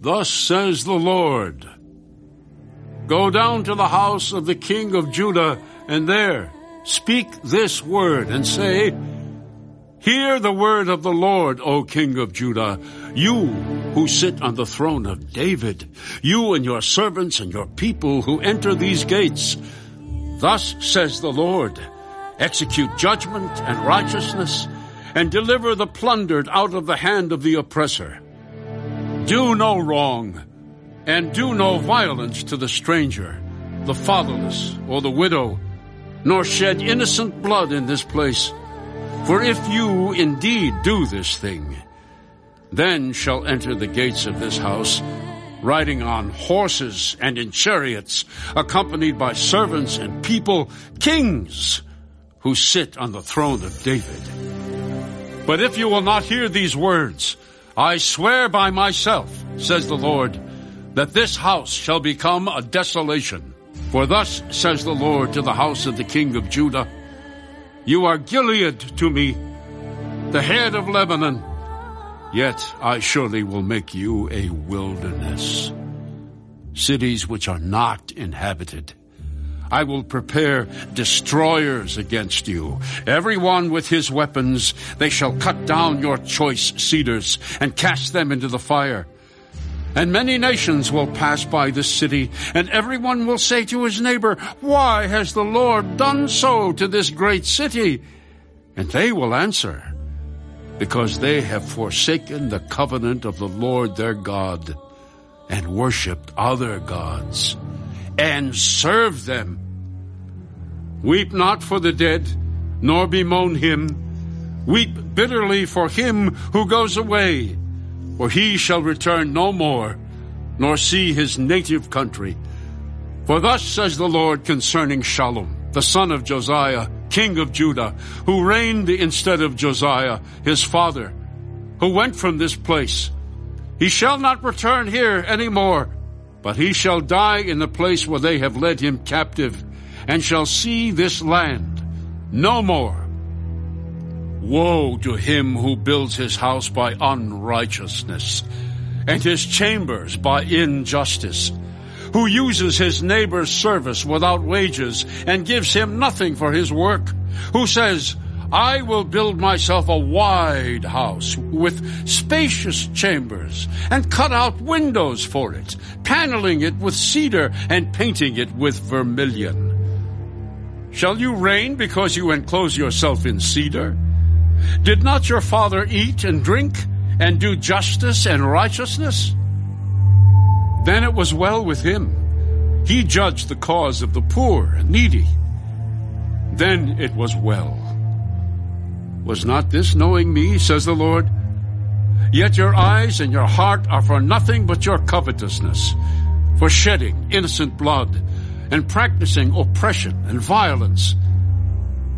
Thus says the Lord Go down to the house of the king of Judah, and there speak this word, and say, Hear the word of the Lord, O King of Judah, you who sit on the throne of David, you and your servants and your people who enter these gates. Thus says the Lord, execute judgment and righteousness, and deliver the plundered out of the hand of the oppressor. Do no wrong, and do no violence to the stranger, the fatherless, or the widow, nor shed innocent blood in this place. For if you indeed do this thing, then shall enter the gates of this house, riding on horses and in chariots, accompanied by servants and people, kings who sit on the throne of David. But if you will not hear these words, I swear by myself, says the Lord, that this house shall become a desolation. For thus says the Lord to the house of the king of Judah, you are Gilead to me, the head of Lebanon. Yet I surely will make you a wilderness. Cities which are not inhabited. I will prepare destroyers against you. Every one with his weapons, they shall cut down your choice cedars and cast them into the fire. And many nations will pass by this city, and everyone will say to his neighbor, Why has the Lord done so to this great city? And they will answer, Because they have forsaken the covenant of the Lord their God, and worshipped other gods, and serve them. Weep not for the dead, nor bemoan him. Weep bitterly for him who goes away for he shall return no more, nor see his native country. For thus says the Lord concerning Shallum, the son of Josiah, king of Judah, who reigned instead of Josiah, his father, who went from this place. He shall not return here any more, but he shall die in the place where they have led him captive, and shall see this land no more. Woe to him who builds his house by unrighteousness, and his chambers by injustice, who uses his neighbor's service without wages and gives him nothing for his work, who says, I will build myself a wide house with spacious chambers and cut out windows for it, paneling it with cedar and painting it with vermilion. Shall you reign because you enclose yourself in cedar? Did not your father eat and drink and do justice and righteousness? Then it was well with him. He judged the cause of the poor and needy. Then it was well. Was not this knowing me, says the Lord? Yet your eyes and your heart are for nothing but your covetousness, for shedding innocent blood, and practicing oppression and violence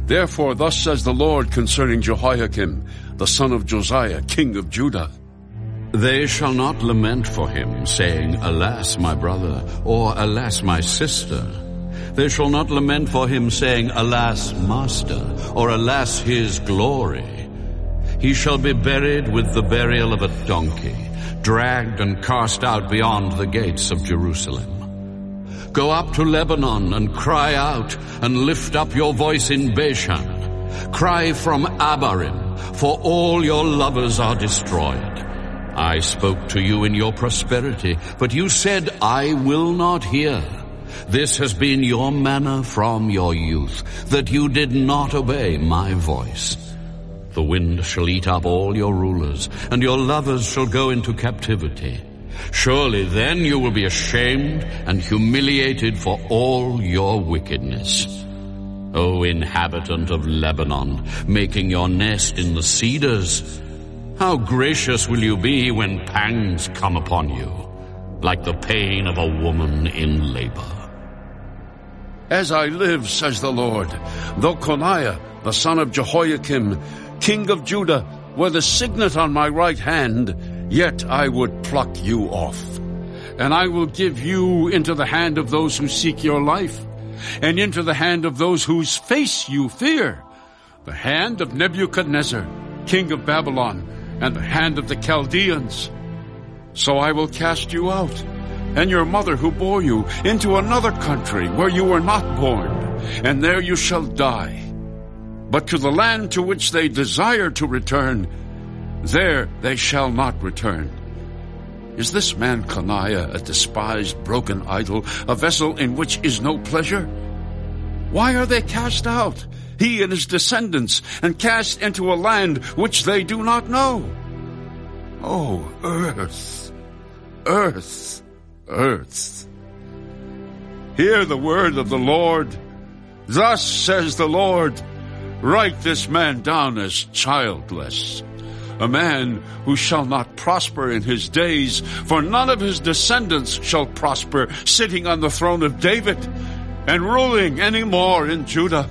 Therefore, thus says the Lord concerning Jehoiakim, the son of Josiah, king of Judah. They shall not lament for him, saying, Alas, my brother, or Alas, my sister. They shall not lament for him, saying, Alas, master, or Alas, his glory. He shall be buried with the burial of a donkey, dragged and cast out beyond the gates of Jerusalem. Go up to Lebanon and cry out and lift up your voice in Bashan. Cry from Abarim, for all your lovers are destroyed. I spoke to you in your prosperity, but you said, I will not hear. This has been your manner from your youth, that you did not obey my voice. The wind shall eat up all your rulers, and your lovers shall go into captivity. Surely then you will be ashamed and humiliated for all your wickedness. O inhabitant of Lebanon, making your nest in the cedars, how gracious will you be when pangs come upon you, like the pain of a woman in labor. As I live, says the Lord, though Coniah, the son of Jehoiakim, king of Judah, were the signet on my right hand, Yet I would pluck you off, and I will give you into the hand of those who seek your life, and into the hand of those whose face you fear, the hand of Nebuchadnezzar, king of Babylon, and the hand of the Chaldeans. So I will cast you out, and your mother who bore you, into another country where you were not born, and there you shall die. But to the land to which they desire to return, there they shall not return. Is this man Coniah a despised broken idol, a vessel in which is no pleasure? Why are they cast out, he and his descendants, and cast into a land which they do not know? Oh, earth, earth, earth. Hear the word of the Lord. Thus says the Lord, write this man down as childless a man who shall not prosper in his days, for none of his descendants shall prosper, sitting on the throne of David and ruling any more in Judah.